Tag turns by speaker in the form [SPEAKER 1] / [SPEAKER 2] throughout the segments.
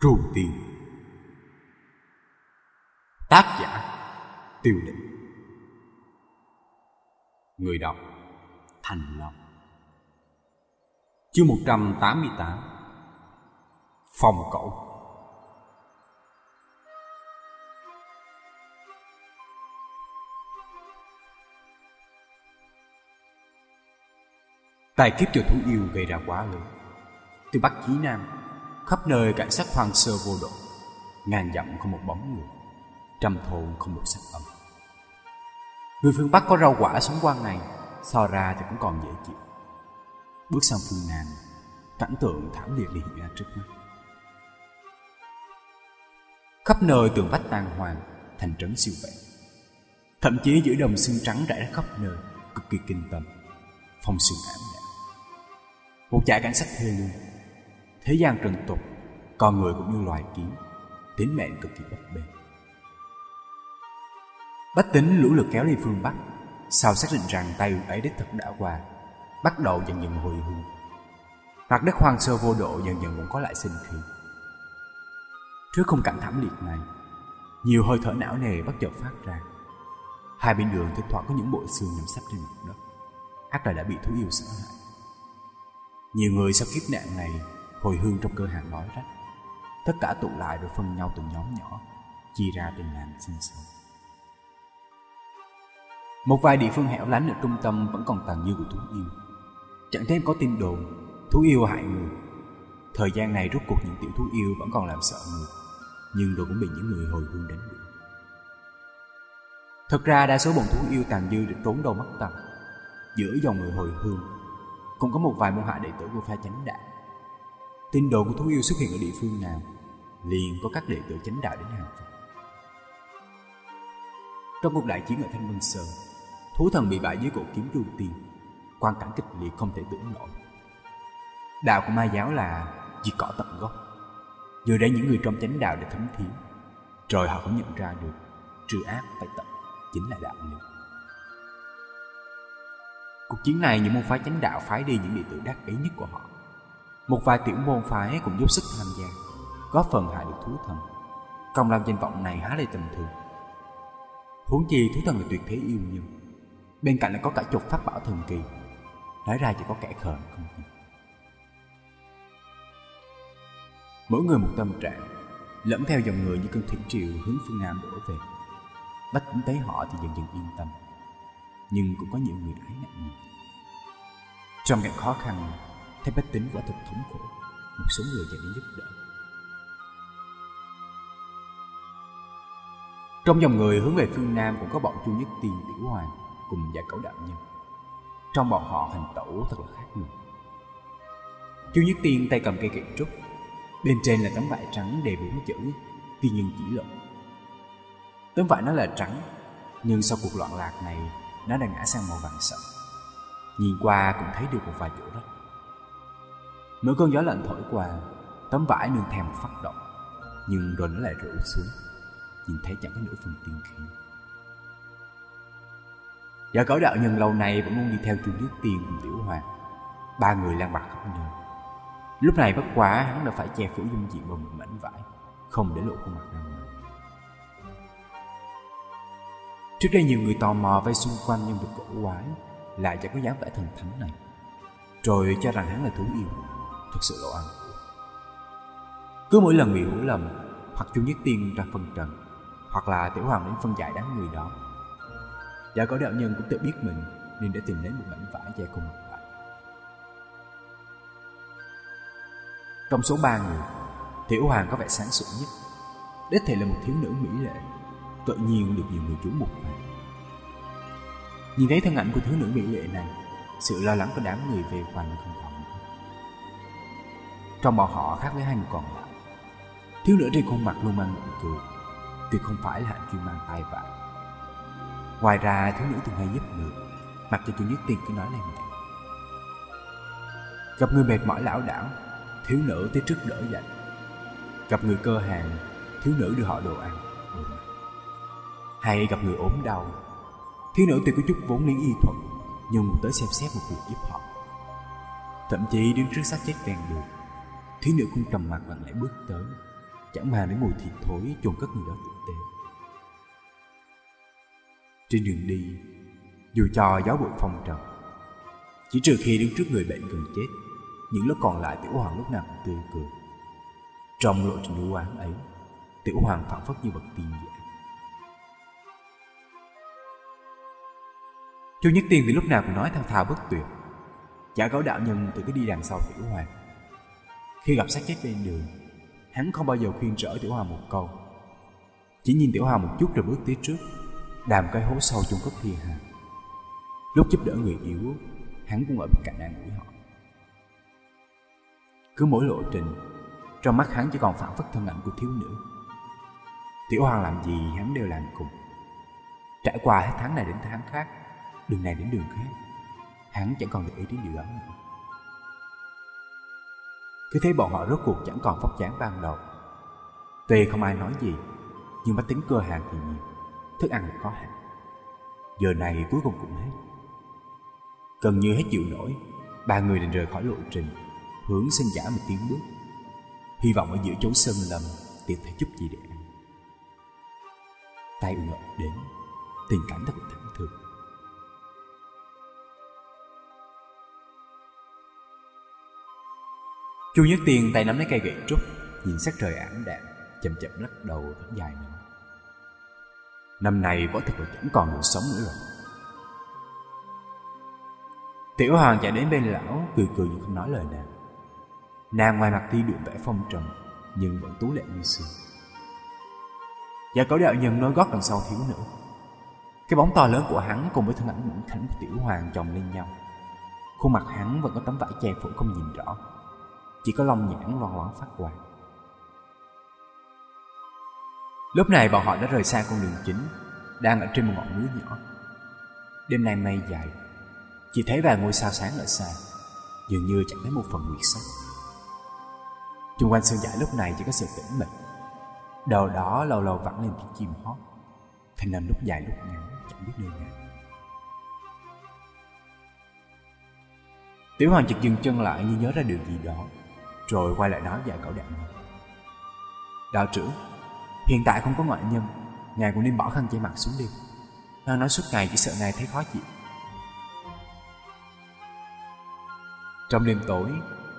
[SPEAKER 1] Trù Tiên. Tác giả Tiêu định. Người đọc Thành Long. Chương 188 Phòng cậu Tài kiếp cho thú yêu gây ra quá lớn. Từ Bắc chí Nam Khắp nơi cảnh sát hoang sơ vô độ. Ngàn dặm không một bóng người, Trăm thôn không một sắc âm. Người phương Bắc có rau quả sống quang này So ra thì cũng còn dễ chịu. Bước sang phương Nam, Cảnh tượng thảm liệt liền hiện ra trước mắt. Khắp nơi tường vách tàn hoàng, Thành trấn siêu vẹn Thậm chí giữa đồng xương trắng rải ra khắp nơi, Cực kỳ kinh tâm, Phong sương ảm đạm. Một trại cảnh sát thê lương Thế gian trần tục, Con người cũng như loài kiến, Tính mệnh cực kỳ bất bền Bách tính lũ lượt kéo đi phương Bắc, Sau xác định rằng tay ấy đích thực đã qua, Bắt đầu dần dần hồi hương. Mặt đất hoang sơ vô độ dần dần cũng có lại sinh khí. Trước không cảnh thảm liệt này, Nhiều hơi thở não nề bắt chợt phát ra. Hai bên đường thỉnh thoảng có những bộ xương nằm sắp trên mặt đất, ác là đã bị thú yêu sợ hãi Nhiều người sau kiếp nạn này hương trong cơ hàng nói rách. Tất cả tụ lại rồi phân nhau từng nhóm nhỏ, Chia ra từng làng sinh sống. Một vài địa phương hẻo lánh ở trung tâm Vẫn còn tàn dư của thú yêu. Chẳng thêm có tin đồn, Thú yêu hại người. Thời gian này rốt cuộc những tiểu thú yêu vẫn còn làm sợ người, Nhưng rồi cũng bị những người hồi hương đánh đuổi. Thật ra đa số bọn thú yêu tàn dư được trốn đâu mất tầm. Giữa dòng người hồi hương, Cũng có một vài môn hạ đệ tử của pha chánh đạo. Tin đồn của thú yêu xuất hiện ở địa phương nào, Liền có các đệ tử chánh đạo đến hàng phục. Trong cuộc đại chiến ở Thanh Vân Sơn, Thú thần bị bại dưới cổ kiếm tru tiên, Quan cảnh kịch liệt không thể tưởng nổi. Đạo của ma giáo là diệt cỏ tận gốc. Giờ đây những người trong chánh đạo để thấm thía, Rồi họ cũng nhận ra được Trừ ác phải tận Chính là đạo lý. Cuộc chiến này, những môn phái chánh đạo phái đi những đệ tử đắc ý nhất của họ. Một vài tiểu môn phái cũng giúp sức tham gia, Góp phần hại được thú thần. Công làm danh vọng này há lại tầm thường. Huống chi thú thần là tuyệt thế yêu nhân. Bên cạnh lại có cả chục pháp bảo thần kỳ. Nói ra chỉ có kẻ khờ không hiểu Mỗi người một tâm trạng, Lẫn theo dòng người như cơn thủy triều hướng phương Nam đổ về. Bách tính thấy họ thì dần dần yên tâm. Nhưng cũng có nhiều người ái nặng nhiều Trong cảnh khó khăn Thấy bách tính quả thật thống khổ Một số người chạy đến giúp đỡ Trong dòng người hướng về phương Nam cũng có bọn Chu Nhất Tiên Tiểu Hoàng cùng giải cẩu đạo nhân. Trong bọn họ hành tẩu thật là khác người. Chu Nhất Tiên tay cầm cây kiện trúc, bên trên là tấm vải trắng đầy bốn chữ tiên nhân chỉ lộ. Tấm vải nó là trắng, nhưng sau cuộc loạn lạc này nó đã ngã sang màu vàng sậm. Nhìn qua cũng thấy được một vài chỗ đó. Mỗi cơn gió lạnh thổi qua, tấm vải nương theo một phát động, nhưng rồi nó lại rủ xuống nhìn thấy chẳng có nửa phần tiên khí. Giả cẩu đạo nhân lâu nay vẫn luôn đi theo chu nước tiền cùng tiểu hoàng. Ba người lang bạc khắp nơi. Lúc này bất quá hắn đã phải che phủ dung diện bằng một mảnh vải, không để lộ khuôn mặt ra ngoài. Trước đây nhiều người tò mò vây xung quanh nhân vật cổ quái, lại chẳng có dáng vẻ thần thánh này. Rồi cho rằng hắn là thú yêu, thật sự lộ ăn. Cứ mỗi lần bị hiểu lầm, hoặc chu nhất tiên ra phân trần, hoặc là tiểu hoàng đến phân giải đám người đó. Đã có đạo nhân cũng tự biết mình nên đã tìm đến một mảnh vải che cùng mặt lại. Trong số ba người, tiểu hoàng có vẻ sáng suốt nhất. Đích thể là một thiếu nữ mỹ lệ, tự nhiên được nhiều người chú mục vào. Nhìn thấy thân ảnh của thiếu nữ mỹ lệ này, sự lo lắng của đám người về quanh không có. Trong bọn họ khác với hai người còn lại, thiếu nữ trên khuôn mặt luôn mang nụ cười, tuyệt không phải là hạnh chuyên mang tai vạ. Ngoài ra thiếu nữ thường hay giúp người, mặc cho chủ nhất tiên cứ nói lên mẹ. Gặp người mệt mỏi lão đảo, thiếu nữ tới trước đỡ dậy. Gặp người cơ hàng, thiếu nữ đưa họ đồ ăn, đồ ăn. Hay gặp người ốm đau, thiếu nữ tuy có chút vốn liếng y thuật, nhưng tới xem xét một việc giúp họ. Thậm chí đứng trước xác chết ven đường, thiếu nữ cũng trầm mặt lặng lẽ bước tới, Chẳng mà đến mùi thịt thối chôn cất người đó tử tế. Trên đường đi Dù cho gió bụi phong trần Chỉ trừ khi đứng trước người bệnh gần chết Những lúc còn lại Tiểu Hoàng lúc nào cũng tươi cười. Trong lộ trình u quán ấy Tiểu Hoàng phản phất như bậc tiên giả. Chu Nhất Tiên thì lúc nào cũng nói thao thao bất tuyệt. Chả gấu đạo nhân từ cái đi đằng sau Tiểu Hoàng. Khi gặp sát chết bên đường, Hắn không bao giờ khuyên trở Tiểu hòa một câu. Chỉ nhìn Tiểu hòa một chút rồi bước tới trước, Đàm cái hố sâu chung cất thiên hà. Lúc giúp đỡ người yếu, Hắn cũng ở bên cạnh an ủi họ. Cứ mỗi lộ trình, Trong mắt hắn chỉ còn phản phất thân ảnh của thiếu nữ. Tiểu Hoàng làm gì hắn đều làm cùng. Trải qua hết tháng này đến tháng khác, Đường này đến đường khác, Hắn chẳng còn để ý đến điều đó nữa. Cứ thấy bọn họ rốt cuộc chẳng còn phóc dáng ban đầu. Tuy không ai nói gì, Nhưng máy tính cơ hàng thì nhiều, Thức ăn có hạn. Giờ này cuối cùng cũng hết. Gần như hết chịu nổi, Ba người định rời khỏi lộ trình, Hướng sân giả một tiếng bước. Hy vọng ở giữa chốn sân lâm Tìm thấy chút gì để ăn. Tay ương đến, Tình cảnh thật thật Chu Nhất Tiên tay nắm lấy cây gậy trúc, Nhìn sắc trời ảm đạm, Chậm chậm lắc đầu thở dài nữa Năm nay võ thực là chẳng còn được sống nữa rồi. Tiểu Hoàng chạy đến bên lão, Cười cười nhưng không nói lời nào. Nàng ngoài mặt ti đượm vẻ phong trần, Nhưng vẫn tú lệ như xưa. Và có đạo nhân nói gót đằng sau thiếu nữ. Cái bóng to lớn của hắn Cùng với thân ảnh mảnh khảnh của Tiểu Hoàng chồng lên nhau. Khuôn mặt hắn vẫn có tấm vải che phủ không nhìn rõ chỉ có long nhãn loan loáng phát quang. Lúc này bọn họ đã rời xa con đường chính, đang ở trên một ngọn núi nhỏ. Đêm nay mây dài, chỉ thấy vài ngôi sao sáng ở xa, dường như chẳng thấy một phần nguyệt sắc. Trung quanh sơn giải lúc này chỉ có sự tĩnh mịch. Đầu đó lâu lâu vẳng lên tiếng chim hót, thành nên lúc dài lúc ngắn, chẳng biết nơi nào. Tiểu Hoàng chợt dừng chân lại như nhớ ra điều gì đó rồi quay lại nói vài cậu đạo Đạo trưởng, Hiện tại không có ngoại nhân, Ngài cũng nên bỏ khăn che mặt xuống đi. Nó nói suốt ngày chỉ sợ ngài thấy khó chịu. Trong đêm tối,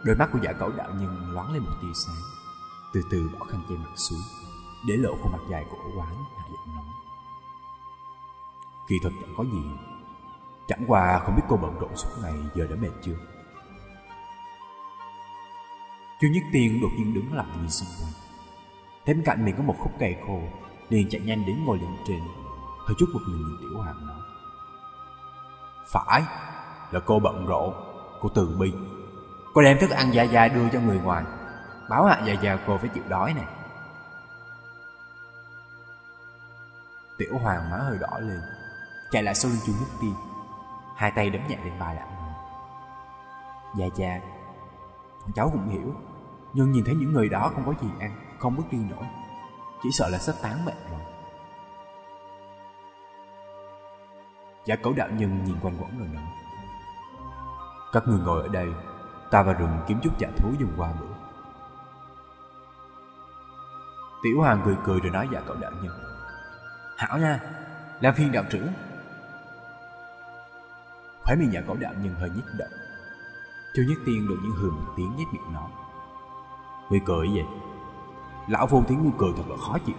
[SPEAKER 1] Đôi mắt của giả cẩu đạo nhân loáng lên một tia sáng, Từ từ bỏ khăn che mặt xuống, Để lộ khuôn mặt dài của ổ quái hạ giọng nói. Kỳ thuật chẳng có gì, Chẳng qua không biết cô bận rộn suốt ngày Giờ đã mệt chưa? Chu Nhất Tiên đột nhiên đứng lại nhìn xung quanh. Thấy bên cạnh mình có một khúc cây khô, liền chạy nhanh đến ngồi lên trên. Hơi chút một mình nhìn Tiểu Hoàng nói. Phải, Là cô bận rộn, Cô từ bi. Cô đem thức ăn dài dài đưa cho người ngoài, Báo hạ dài dài cô phải chịu đói này Tiểu Hoàng má hơi đỏ lên, Chạy lại sau lưng Chu Nhất Tiên. Hai tay đấm nhẹ lên vai lão Dạ dạ Cháu cũng hiểu nhưng nhìn thấy những người đó không có gì ăn, Không bước đi nổi. Chỉ sợ là sắp tán mệt rồi. Giả cẩu đạo nhân nhìn quanh quẩn rồi nói, Các người ngồi ở đây, Ta vào rừng kiếm chút giả thú dùng qua bữa. Tiểu Hoàng cười cười rồi nói giả cậu đạo nhân, Hảo nha Làm phiên đạo trưởng. Khóe miệng giả cậu đạo nhân hơi nhích động. Chu Nhất Tiên đột nhiên hừ một tiếng nhếch miệng nói. Ngươi cười gì Lão phu thấy ngươi cười thật là khó chịu.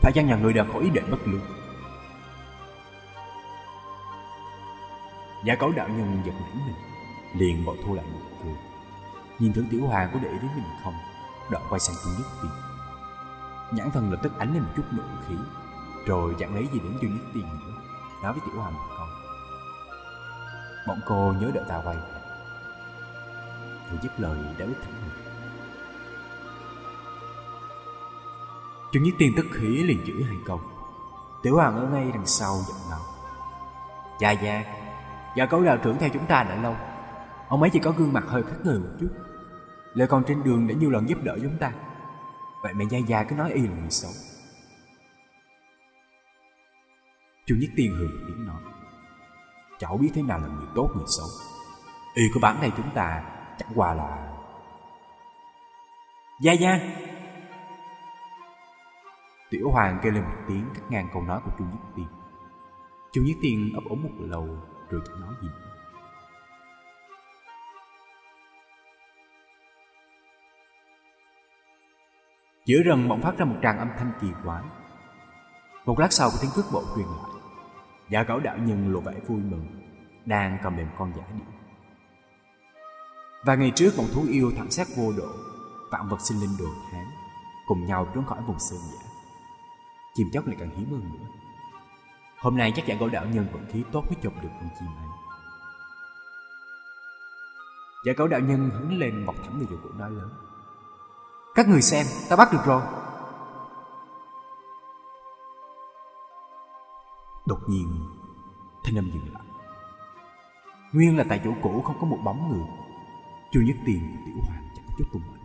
[SPEAKER 1] Phải chăng nhà ngươi đã có ý định bất lương Giả cấu đạo nhân giật nảy mình, Liền vội thu lại một cười. Nhìn thử tiểu hoàng có để đến mình không? Đoạn quay sang chung nhất tiền Nhãn thần lập tức ánh lên một chút nội khí, Rồi chẳng lấy gì đến chung nhất tiền nữa, Nói với tiểu hoàng một câu. Bọn cô nhớ đợi ta quay Vừa dứt lời đã bước thẳng người Trương Nhất Tiên tức khí liền chửi hai câu. Tiểu Hoàng ở ngay đằng sau giận ngầu Dạ dạ. Dạ cấu đạo trưởng theo chúng ta đã lâu. Ông ấy chỉ có gương mặt hơi khác người một chút. Lại còn trên đường đã nhiều lần giúp đỡ chúng ta. Vậy mà Gia Gia cứ nói y là người xấu. Trương Nhất Tiên hừ tiếng nói. Cháu biết thế nào là người tốt người xấu. Y có bán đây chúng ta Chẳng qua là Gia Gia Tiểu Hoàng kêu lên một tiếng cắt ngang câu nói của Chu Nhất Tiên. Chu Nhất Tiên ấp ống một lầu, rồi chẳng nói gì nữa. Giữa rừng bỗng phát ra một tràng âm thanh kỳ quái. Một lát sau có tiếng cước bộ truyền lại. Giả cẩu đạo nhân lộ vẻ vui mừng, đang cầm đệm con giả điệu. Và ngày trước bọn thú yêu thảm sát vô độ, vạn vật sinh linh đồ tháng, cùng nhau trốn khỏi vùng sơn giả. Chim chóc lại càng hiếm hơn nữa. Hôm nay chắc chắn gỗ đạo nhân vận khí tốt mới chụp được con chim ấy. Giả cẩu đạo nhân hứng lên mọc thẳng về chỗ cổ nói lớn. Các người xem, ta bắt được rồi. Đột nhiên, thanh âm dừng lại. Nguyên là tại chỗ cũ không có một bóng người. Chu Nhất Tiền của Tiểu Hoàng chẳng có chút tung ảnh.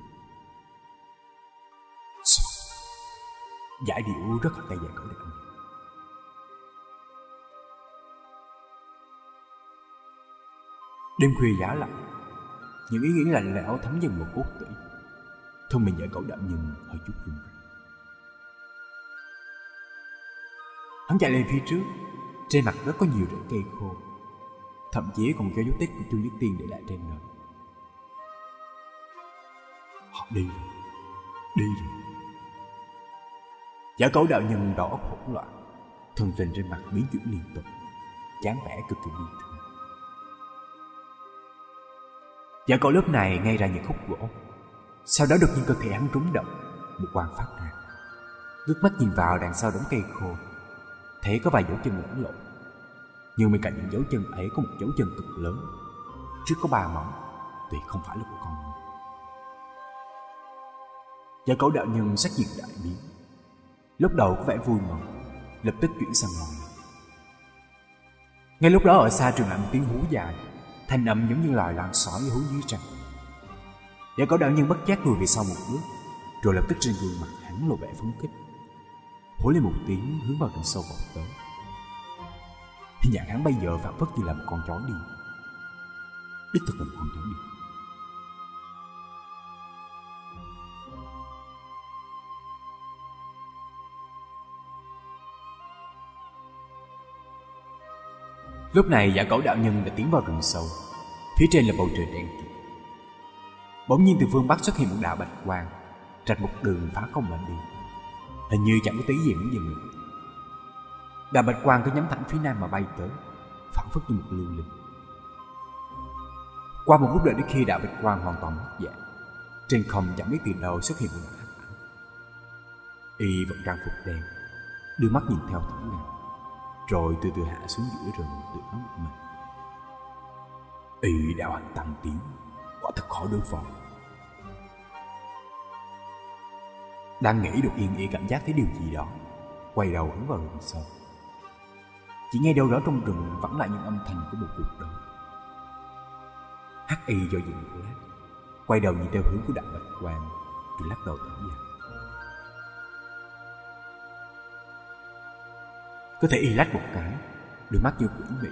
[SPEAKER 1] Giải điệu rất là tay giải cỡ được Đêm khuya giá lạnh, Những ý nghĩ lạnh lẽo thấm dần vào cốt tủy Thôi mình giải cậu đậm nhân hơi chút run rẩy. Hắn chạy lên phía trước, Trên mặt đất có nhiều rễ cây khô, Thậm chí còn có dấu tích của Chu Nhất Tiên để lại trên nơi Họ đi rồi Đi rồi. Giả cấu đạo nhân đỏ hỗn loạn, Thần tình trên mặt biến chuyển liên tục, Chán vẻ cực kỳ bi thương. Giả cậu lớp này ngay ra những khúc gỗ, Sau đó đột nhiên cơ thể hắn rúng động, Một quang phát ra. Ngước mắt nhìn vào đằng sau đống cây khô Thấy có vài dấu chân lẫn lộn. Nhưng bên cạnh những dấu chân ấy có một dấu chân cực lớn, Trước có ba móng Tuyệt không phải là của con người. Giả cậu đạo nhân sắc diện đại biến. Lúc đầu có vẻ vui mừng, Lập tức chuyển sang ngồi. Ngay lúc đó ở xa trường lại một tiếng hú dài, Thanh âm giống như loài lan sỏi hú dưới trăng. Giả cổ đạo nhân bất giác lùi về sau một bước, Rồi lập tức trên gương mặt hắn lộ vẻ phấn khích. Hú lên một tiếng hướng vào rừng sâu vọt tới. Hình dạng hắn bây giờ phản phất như là một con chó đi Đích thực là một con chó đi Lúc này giả cẩu đạo nhân đã tiến vào rừng sâu. Phía trên là bầu trời đen kịt. Bỗng nhiên từ phương Bắc xuất hiện một đạo bạch quang, Rạch một đường phá không mà đi. Hình như chẳng có tí gì muốn dừng lại. Đạo bạch quang cứ nhắm thẳng phía nam mà bay tới, Phản phất như một lưu linh. Qua một lúc đợi đến khi đạo bạch quang hoàn toàn mất dạng, Trên không chẳng biết từ đâu xuất hiện một đạo hắc ảnh Y vẫn trang phục đen, Đưa mắt nhìn theo thẳng ngang rồi từ từ hạ xuống giữa rừng tự nói một mình. Y đạo hành tăng tiến, quả thật khó đối phó. Đang nghĩ được yên y cảm giác thấy điều gì đó, quay đầu hướng vào rừng sâu. Chỉ nghe đâu đó trong rừng vẫn lại những âm thanh của một cuộc đấu hắc y do dự một lát, quay đầu nhìn theo hướng của đạo bạch quang, rồi lắc đầu thở dài. Có thể y lách một cái, Đôi mắt như quỷ mị,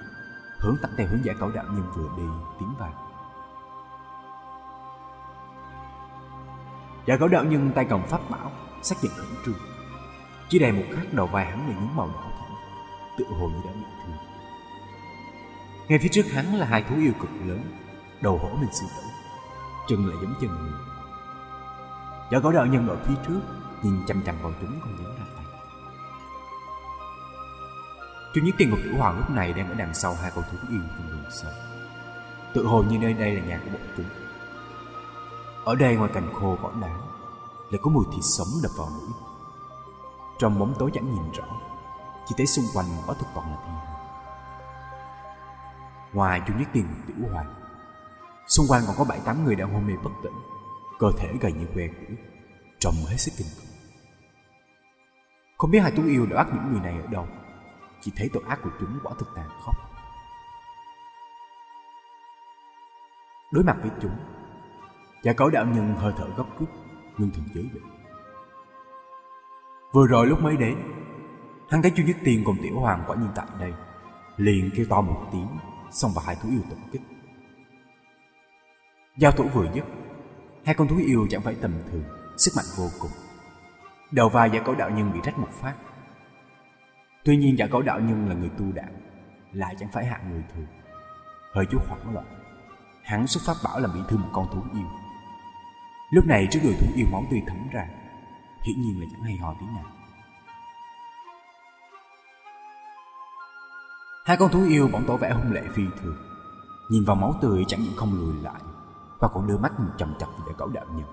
[SPEAKER 1] Hướng tặng theo hướng giải cẩu đạo nhân vừa đi Tiến vào giải cẩu đạo nhân tay cầm pháp bảo, Xác nhận khẩn trương. Chỉ đầy một khắc đầu vai hắn là những màu đỏ thẫm, Tự hồ như đã bị thương. Ngay phía trước hắn là hai thú yêu cực lớn, Đầu hổ mình sư tử, Chân lại giống chân người. Giả cẩu đạo nhân ở phía trước, Nhìn chăm chăm vào chúng con dám ra tay Chu Nhất Ngục Tiểu Hoàng lúc này đang ở đằng sau hai con thú yêu trong đường sâu. Tự hồ như nơi đây là nhà của bọn chúng. Ở đây ngoài cành khô vỏ đá lại có mùi thịt sống đập vào mũi. Trong bóng tối chẳng nhìn rõ, chỉ thấy xung quanh có thực toàn là thiên. Ngoài Chu Nhất tiền Ngục Tiểu Hoàng, xung quanh còn có bảy tám người đang hôn mê bất tỉnh, cơ thể gầy như que củi, trông hết sức kinh khủng. Không biết hai tú yêu đã bắt những người này ở đâu chỉ thấy tội ác của chúng quả thực tàn khốc. Đối mặt với chúng Giả cấu đạo nhân hơi thở gấp rút, Ngưng thần giới bị Vừa rồi lúc mới đến, Hắn thấy Chu Nhất Tiên cùng Tiểu Hoàng quả nhiên tại đây, Liền kêu to một tiếng xong vào hai thú yêu tập kích. Giao thủ vừa dứt, Hai con thú yêu chẳng phải tầm thường, Sức mạnh vô cùng. Đầu vai giả cẩu đạo nhân bị rách một phát Tuy nhiên giả cẩu đạo nhân là người tu đạo, Lại chẳng phải hạng người thường. Hơi chút hoảng loạn, Hắn xuất phát bảo làm bị thương một con thú yêu. Lúc này trước người thú yêu máu tươi thấm ra, Hiển nhiên là chẳng hay ho tiếng nào. Hai con thú yêu bỗng tỏ vẻ hung lệ phi thường, Nhìn vào máu tươi chẳng những không lùi lại Và còn đưa mắt nhìn chầm chập về cẩu đạo nhân.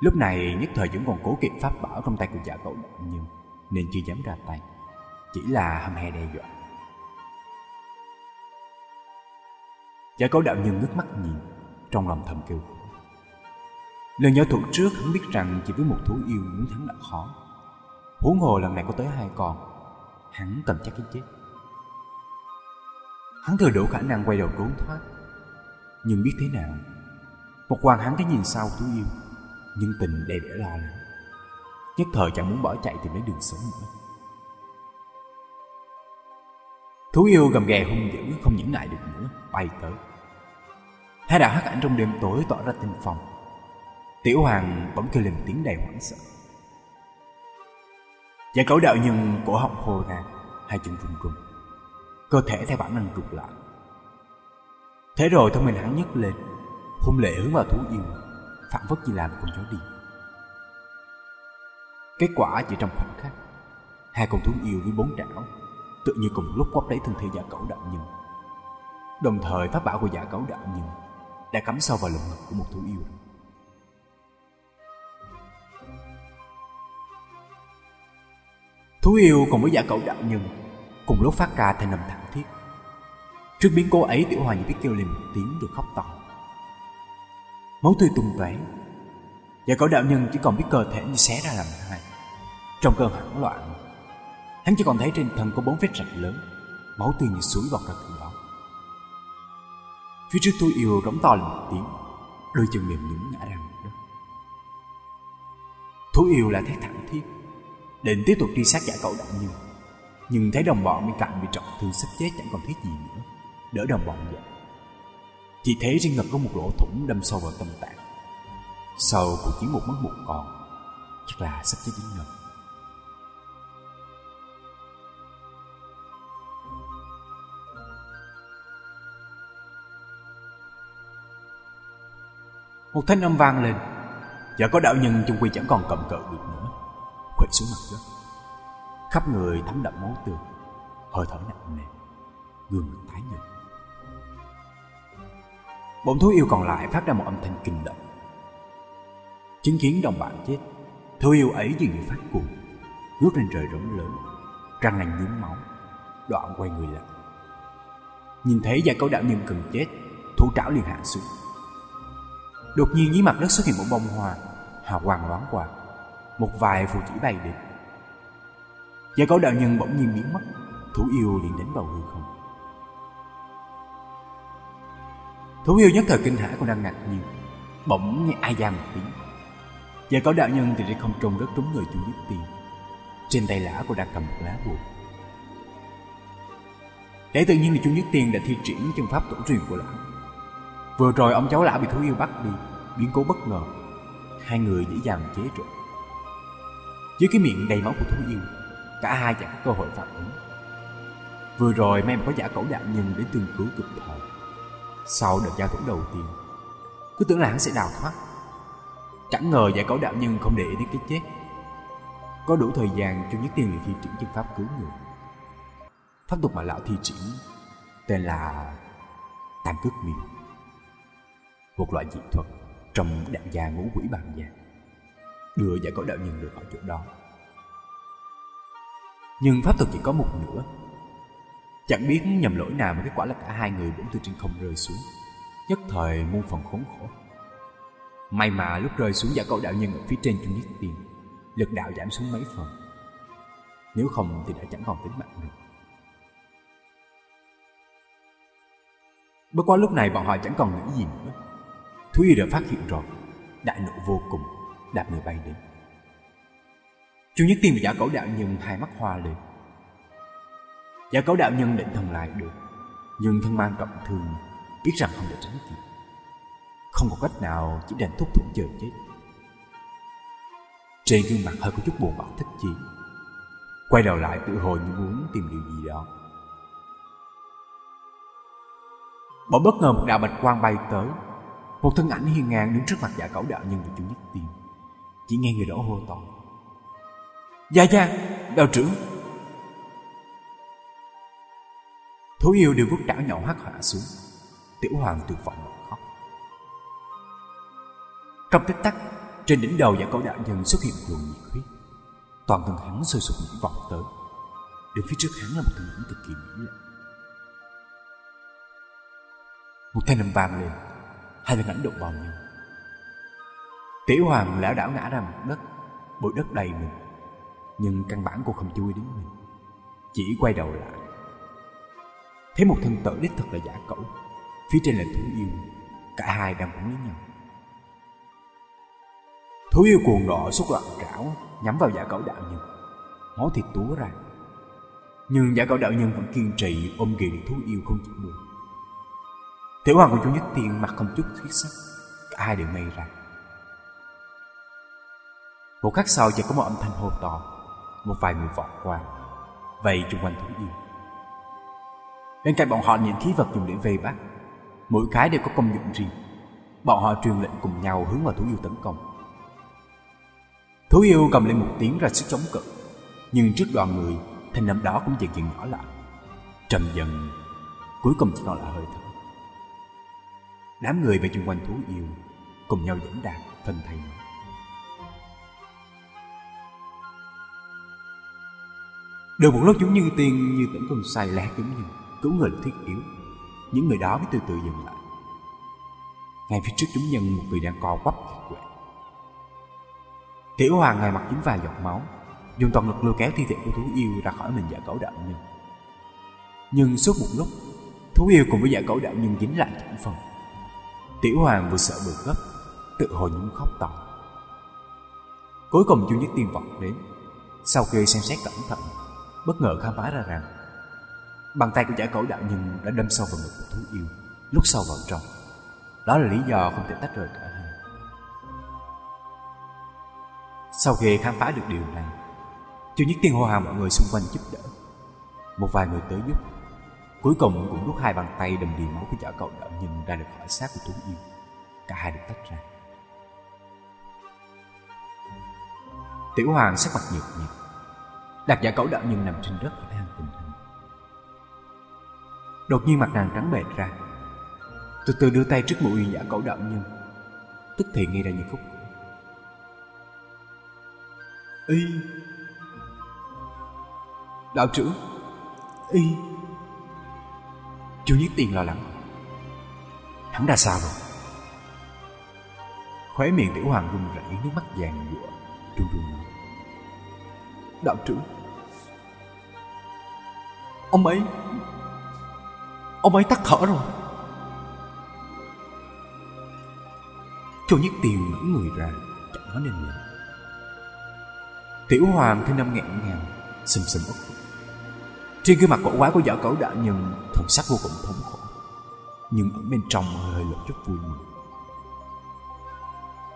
[SPEAKER 1] Lúc này nhất thời vẫn còn cố kịp pháp bảo trong tay của giả cẩu đạo nhân. Nên chưa dám ra tay. Chỉ là hăm he đe dọa. Giả cẩu đạo nhân ngước mắt nhìn, Trong lòng thầm kêu. Lần giao thuật trước, hắn biết rằng chỉ với một thú yêu muốn thắng đã khó. Huống hồ lần này có tới hai con. Hắn cần chắc cái chết. Hắn thừa đủ khả năng quay đầu trốn thoát. Nhưng biết thế nào? Một hoàng hắn cái nhìn sau thú yêu, Nhưng tình đầy vẻ lo lắng. Nhất thời chẳng muốn bỏ chạy tìm lấy đường sống nữa. Thú yêu gầm ghè hung dữ, Không những nại được nữa, Bay tới. Hai đạo hắc ảnh trong đêm tối tỏ ra tinh phòng Tiểu hoàng bỗng kêu lên tiếng đầy hoảng sợ. Giả cẩu đạo nhân cổ họng hồ ra, Hai chân run run. Cơ thể theo bản năng rụt lại. Thế rồi thân mình hắn nhấc lên, Hung lệ hướng vào thú yêu, Phản vất như làm con chó đi Kết quả chỉ trong khoảnh khắc, Hai con thú yêu với bốn trảo Tự như cùng lúc quắp lấy thân thể giả cẩu đạo nhân. Đồng thời pháp bảo của giả cẩu đạo nhân Đã cắm sâu vào lồng ngực của một thú yêu. Thú yêu cùng với giả cẩu đạo nhân Cùng lúc phát ra thành âm thảm thiết. Trước biến cố ấy, Tiểu Hòa như biết kêu lên một tiếng rồi khóc to. Máu tươi tung tóe Giả cẩu đạo nhân chỉ còn biết cơ thể như xé ra làm hai. Trong cơn hoảng loạn, Hắn chỉ còn thấy trên thân có bốn vết rạch lớn, Máu tươi như suối vọt ra từ đó Phía trước tôi yêu rống to lên một tiếng, Đôi chân mềm nhũn ngã ra mặt đất. Thú yêu là thét thẳng thiết, Định tiếp tục truy sát giả cậu đạo nhân. Nhưng thấy đồng bọn bên cạnh bị trọng thương sắp chết chẳng còn thiết gì nữa, Đỡ đồng bọn dậy. Chỉ thấy trên ngực có một lỗ thủng đâm sâu vào tâm tạng. Sau cuộc chiến một mất một còn Chắc là sắp chết đến nơi Một thanh âm vang lên. Giờ có đạo nhân chung quy chẳng còn cầm cự được nữa Khuỵu xuống mặt đất. Khắp người thấm đậm máu tươi Hơi thở nặng nề Gương mặt tái nhợt. Bọn thú yêu còn lại phát ra một âm thanh kinh động Chứng kiến đồng bạn chết, Thú yêu ấy như người phát cuồng, Ngước lên trời rống lớn, Răng nanh nhuốm máu, Đoạn quay người lại. Nhìn thấy gia cấu đạo nhân cần chết, Thủ trảo liền hạ xuống. Đột nhiên dưới mặt đất xuất hiện một bông hoa, Hào quang loáng qua, Một vài phù chỉ bay đi Gia cấu đạo nhân bỗng nhiên biến mất Thủ yêu liền đánh vào hư không. Thú yêu nhất thời kinh hãi còn đang ngạc nhiên, Bỗng nghe ai ra một tiếng và có đạo nhân thì trên không trung rất trúng người chu nhất tiên Trên tay lã cô đang cầm một lá bùa. Để tự nhiên thì chu nhất tiên đã thi triển chân pháp tổ truyền của lão Vừa rồi ông cháu lão bị thú yêu bắt đi, Biến cố bất ngờ. Hai người dễ dàng chế trụ. Dưới cái miệng đầy máu của thú yêu, Cả hai chẳng có cơ hội phản ứng. Vừa rồi may mà có giả cẩu đạo nhân đến tương cứu kịp thời. Sau đợt giao thủ đầu tiên, Cứ tưởng là hắn sẽ đào thoát. Chẳng ngờ giải cấu đạo nhân không để ý đến cái chết. Có đủ thời gian cho nhất tiên luyện thi triển chân pháp cứu người. Pháp tục mà lão thi triển Tên là Tam cước miêu, một loại dị thuật trong đạn gia ngũ quỷ bàn gia đưa giải cõi đạo nhân được ở chỗ đó. Nhưng pháp thuật chỉ có một nửa. Chẳng biết nhầm lỗi nào mà kết quả là cả hai người bỗng từ trên không rơi xuống. Nhất thời muôn phần khốn khổ may mà lúc rơi xuống giả cõi đạo nhân ở phía trên chung nhất tiền, lực đạo giảm xuống mấy phần. Nếu không thì đã chẳng còn tính mạng được bất quá lúc này bọn họ chẳng còn nghĩ gì nữa. Thúy đã phát hiện rồi, Đại nộ vô cùng, Đạp người bay đến. Chu Nhất Tiên và giả cẩu đạo nhân hai mắt hoa lên. Giả cẩu đạo nhân định thần lại được, Nhưng thân mang trọng thương, Biết rằng không thể tránh kịp. Không có cách nào chỉ đành thúc thủ chờ chết. Trên gương mặt hơi có chút buồn bã thất chí. Quay đầu lại tự hồi như muốn tìm điều gì đó. Bỏ bất ngờ một đạo bạch quang bay tới. Một thân ảnh hiên ngang đứng trước mặt giả cẩu đạo nhân và chủ nhất tiên. Chỉ nghe người đó hô to. Gia gia, đạo trưởng. Thú yêu đều vứt trảo nhậu hắt hạ xuống. Tiểu hoàng tuyệt vọng. Trong tích tắc, Trên đỉnh đầu giả cổ đạo nhân xuất hiện luồng nhiệt huyết. Toàn thân hắn sôi sục những vọng tới. Đứng phía trước hắn là một thân ảnh cực kỳ mỹ lệ Một thanh âm vang lên. Hai thân ảnh đụng vào nhau. Tiểu hoàng lão đảo ngã ra mặt đất, Bụi đất đầy mình Nhưng căn bản cô không chui đến mình. Chỉ quay đầu lại. Thấy một thân tử đích thật là giả cẩu. Phía trên là thú yêu. Cả hai đang muốn lấy nhau. Thú yêu cuồng nộ xuất loạn trảo Nhắm vào giả cẩu đạo nhân. Máu thịt túa ra. Nhưng giả cẩu đạo nhân vẫn kiên trì Ôm ghì thú yêu không chịu buông. Tiểu hoàng của chú Nhất Tiên mặt không chút thuyết sắc Cả hai đều ngây ra. Một khắc sau chỉ có một âm thanh hô to, Một vài người vọt qua Vậy chung quanh thú yêu. Bên cạnh bọn họ những khí vật dùng để vây bắt, Mỗi cái đều có công dụng riêng. Bọn họ truyền lệnh cùng nhau hướng vào thú yêu tấn công. Thú yêu cầm lên một tiếng ra sức chống cự. Nhưng trước đoàn người, Thanh âm đó cũng dần dần nhỏ lại. Trầm dần, Cuối cùng chỉ còn lại hơi thở. Đám người về chung quanh thú yêu, Cùng nhau dẫn đạp phần thây nó Được một lúc chúng như tiên, như tỉnh cơn say lát giống như Cứu người là thiết yếu. Những người đó mới từ từ dừng lại. Ngay phía trước chúng nhân, một người đang co quắp kiệt quệ. Tiểu hoàng ngày mặt dính vài giọt máu, Dùng toàn lực lôi kéo thi thể của thú yêu ra khỏi mình giả cẩu đạo nhân. Nhưng suốt một lúc, Thú yêu cùng với dạ giả cẩu đạo nhân dính lại chẳng phần. Tiểu hoàng vừa sợ vừa gấp, Tự hồi những khóc to. Cuối cùng chu nhất tiên vọt đến, Sau khi xem xét cẩn thận, Bất ngờ khám phá ra rằng, Bàn tay của dạ giả cẩu đạo nhân đã đâm sâu vào ngực của thú yêu, Lúc sâu vào trong. Đó là lý do không thể tách rời cả. Sau khi khám phá được điều này Chu Nhất Tiên hô hào mọi người xung quanh giúp đỡ. Một vài người tới giúp. Cuối cùng cũng rút hai bàn tay đầm đìa máu của giả cậu đạo nhân ra được khỏi xác của Tuấn Yêu. Cả hai được tách ra. Tiểu Hoàng sắc mặt nhợt nhạt. Đặt giả cẩu đạo nhân nằm trên đất và đang tình hình. Đột nhiên mặt nàng trắng bệch ra. Từ từ đưa tay trước mũi giả cẩu đạo nhân Tức thì nghe ra những khúc Y. Đạo trưởng. Y. Chu Nhất Tiên lo lắng. Hắn đã sao rồi? Khóe miệng tiểu hoàng run rẩy, nước mắt vàng dụa Trung trung nói. Đạo trưởng. Ông ấy. Ông ấy tắt thở rồi. Chu Nhất Tiên ngỡ người ra, Chẳng nói nên lời Tiểu hoàng thanh âm ngàn ngàn Xùm xùm ức Trên gương mặt cổ quái của vợ cẩu đã nhân Thần sắc vô cùng thống khổ, Nhưng ở bên trong hơi lộ chút vui mừng.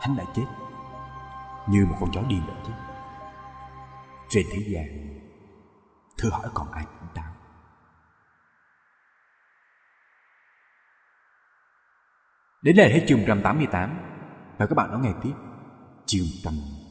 [SPEAKER 1] Hắn đã chết, Như một con chó điên đã chết. Trên thế gian Thưa hỏi còn ai cũng tao Đến đây là hết chương 188 Mời các bạn đón nghe tiếp, Chương 188